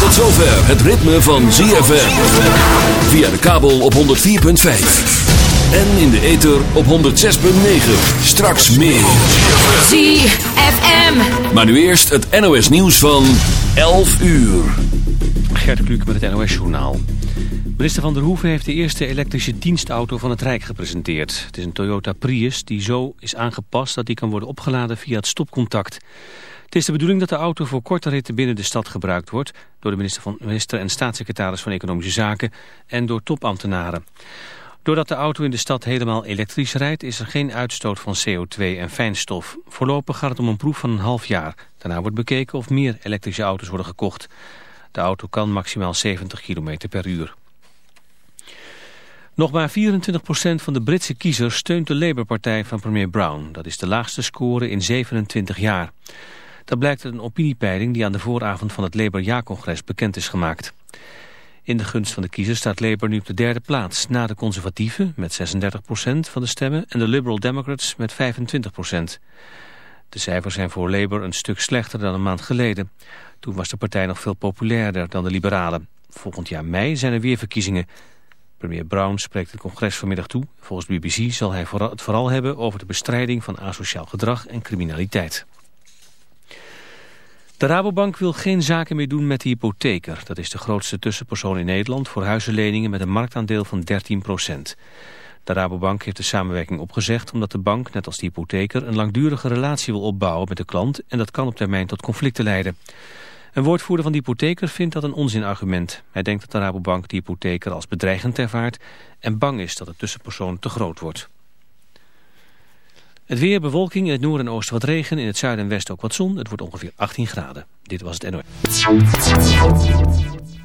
Tot zover het ritme van ZFM. Via de kabel op 104.5. En in de ether op 106.9. Straks meer. ZFM. Maar nu eerst het NOS nieuws van 11 uur. Gert Kluk met het NOS-journaal. Minister Van der Hoeven heeft de eerste elektrische dienstauto van het Rijk gepresenteerd. Het is een Toyota Prius die zo is aangepast dat die kan worden opgeladen via het stopcontact. Het is de bedoeling dat de auto voor korte ritten binnen de stad gebruikt wordt... door de minister, van, minister en staatssecretaris van Economische Zaken en door topambtenaren. Doordat de auto in de stad helemaal elektrisch rijdt... is er geen uitstoot van CO2 en fijnstof. Voorlopig gaat het om een proef van een half jaar. Daarna wordt bekeken of meer elektrische auto's worden gekocht. De auto kan maximaal 70 km per uur. Nog maar 24% van de Britse kiezers steunt de Labour-partij van premier Brown. Dat is de laagste score in 27 jaar. Dat blijkt uit een opiniepeiling die aan de vooravond van het Labour-jaarcongres bekend is gemaakt. In de gunst van de kiezers staat Labour nu op de derde plaats... na de conservatieven met 36% van de stemmen en de Liberal Democrats met 25%. De cijfers zijn voor Labour een stuk slechter dan een maand geleden. Toen was de partij nog veel populairder dan de liberalen. Volgend jaar mei zijn er weer verkiezingen. Premier Brown spreekt het congres vanmiddag toe. Volgens BBC zal hij het vooral hebben over de bestrijding van asociaal gedrag en criminaliteit. De Rabobank wil geen zaken meer doen met de hypotheker. Dat is de grootste tussenpersoon in Nederland voor huizenleningen met een marktaandeel van 13% De Rabobank heeft de samenwerking opgezegd omdat de bank, net als de hypotheker, een langdurige relatie wil opbouwen met de klant en dat kan op termijn tot conflicten leiden. Een woordvoerder van de hypotheker vindt dat een onzinargument. Hij denkt dat de Rabobank de hypotheker als bedreigend ervaart en bang is dat de tussenpersoon te groot wordt. Het weer, bewolking, in het noorden en oosten wat regen, in het zuiden en westen ook wat zon. Het wordt ongeveer 18 graden. Dit was het NOS.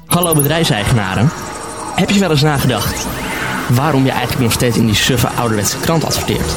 Hallo bedrijfseigenaren. Heb je wel eens nagedacht waarom je eigenlijk nog steeds in die suffe ouderwetse krant adverteert?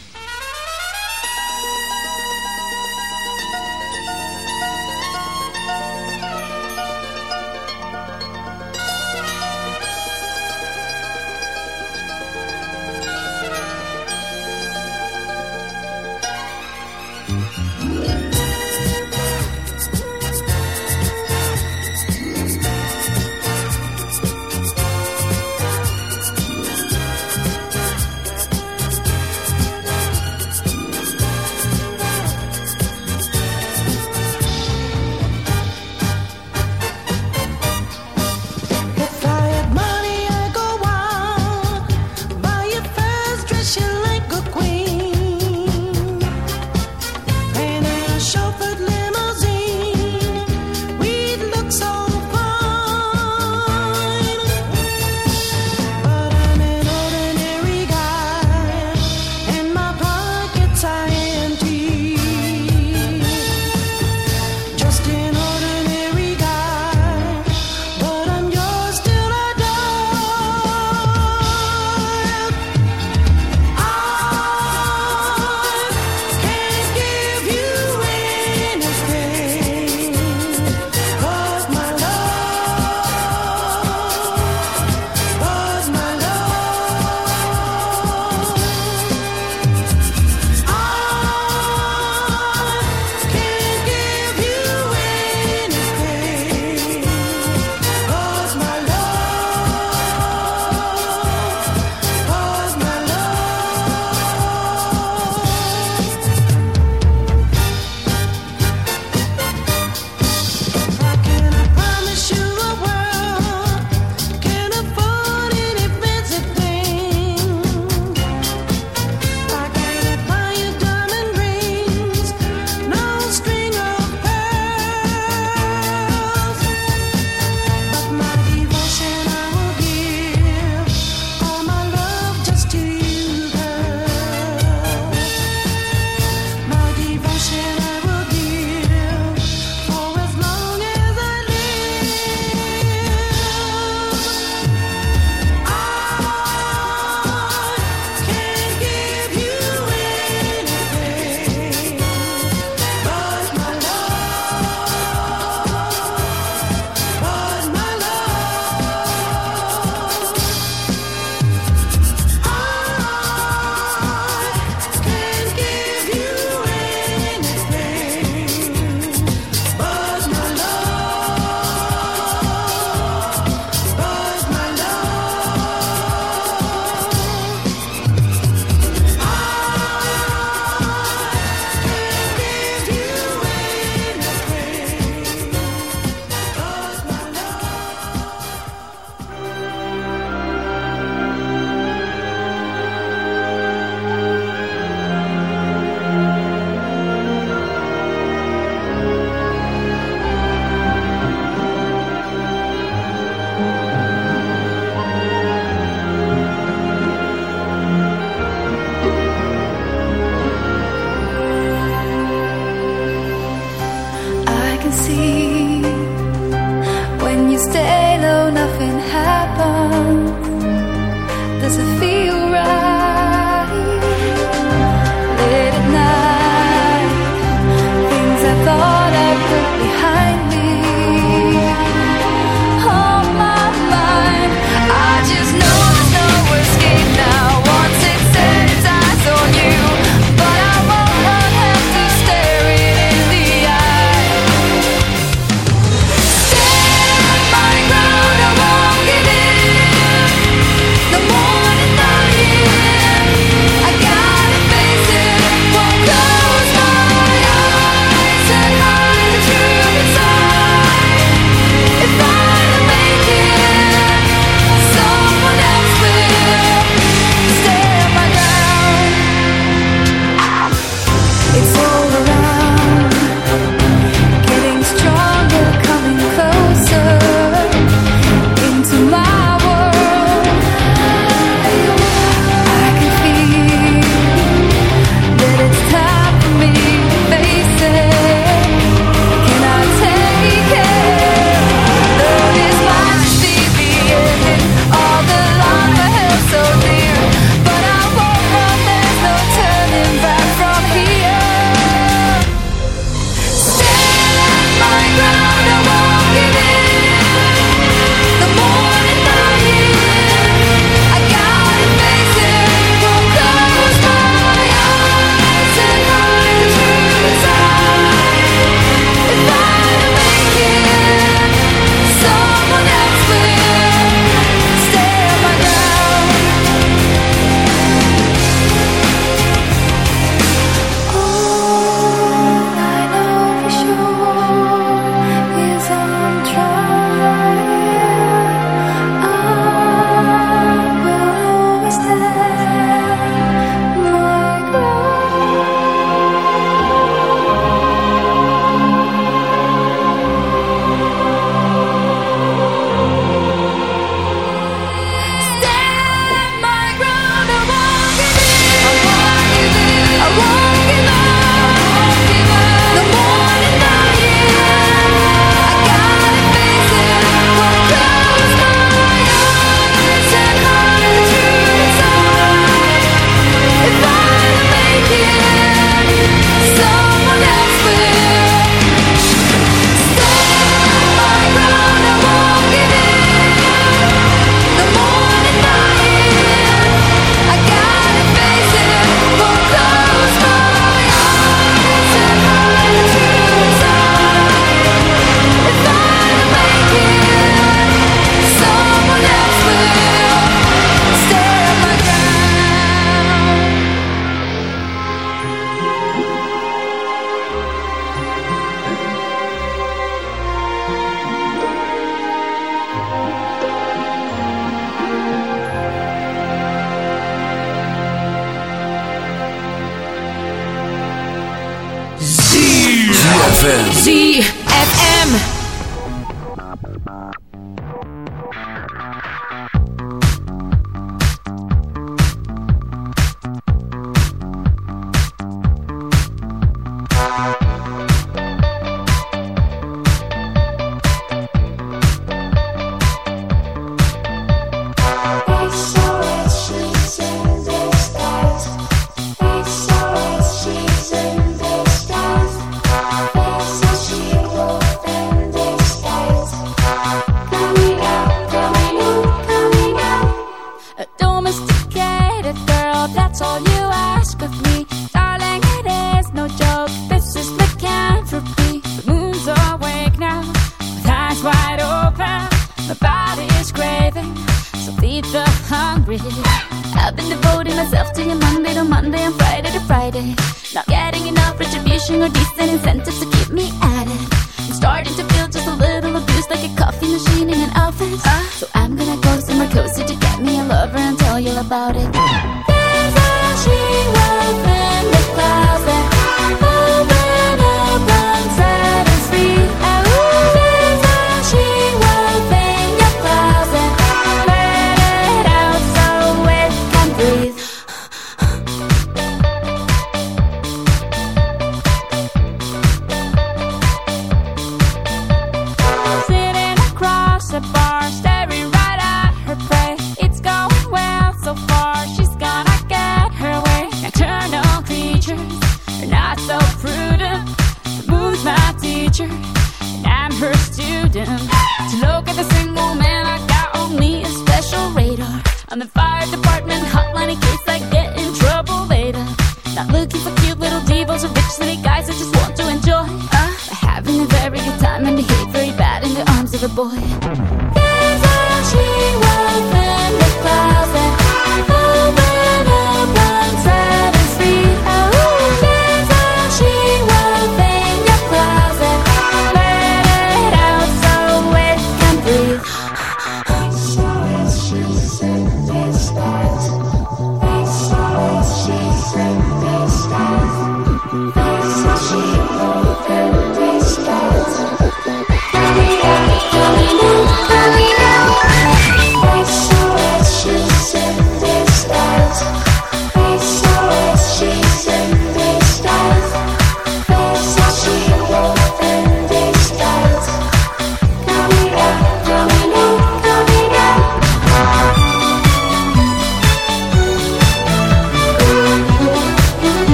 boy. Uh, having a very good time and I heat very bad in the arms of a boy.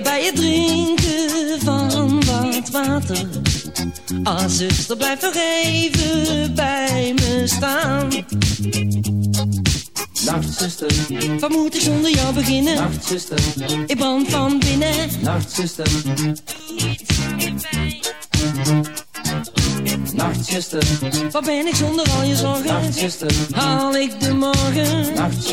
Me bij het drinken van wat water Ah, zuster, blijf nog even bij me staan Nacht, zuster. Wat moet ik zonder jou beginnen? Nacht, zuster. Ik brand van binnen Nacht, zuster. Nacht, zuster. Wat ben ik zonder al je zorgen? Nacht, zuster. Haal ik de morgen? Nacht,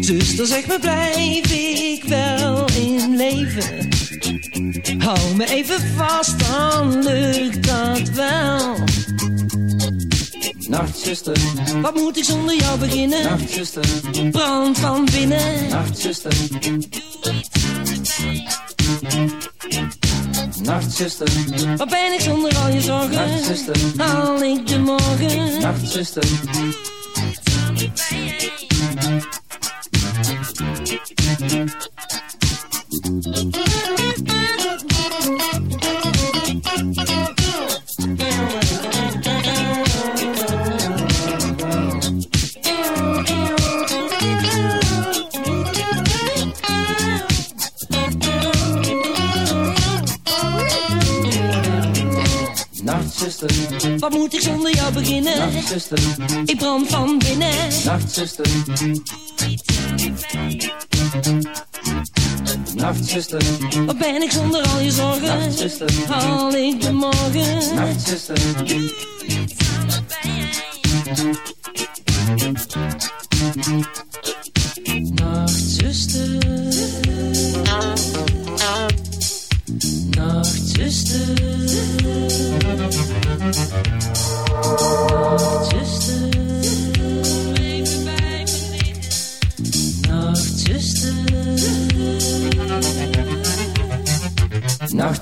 Zuster, zeg me, blijf ik wel in leven? Hou me even vast, dan lukt dat wel. Nacht, zuster. Wat moet ik zonder jou beginnen? Nacht, zuster. Brand van binnen. Nacht, zuster. Nacht, zuster. Wat ben ik zonder al je zorgen? Nacht, zuster. Haal ik de morgen? Nacht, beginnen? Nacht, zuster. Ik brand van binnen. Nacht, zuster. Nacht, zuster. Wat ben ik zonder al je zorgen? Nacht, zuster. Haal ik de morgen? Nacht, zuster. Nacht,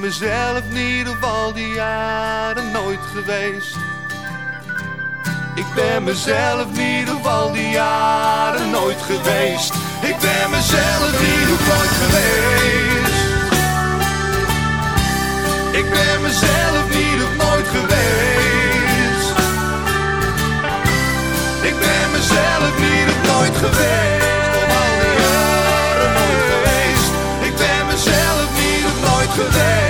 ben mezelf niet of al die jaren nooit geweest. Ik ben mezelf niet of al die jaren nooit geweest. Ik ben mezelf niet op nooit geweest. Ik ben mezelf niet of nooit geweest. Ik ben mezelf niet of nooit geweest.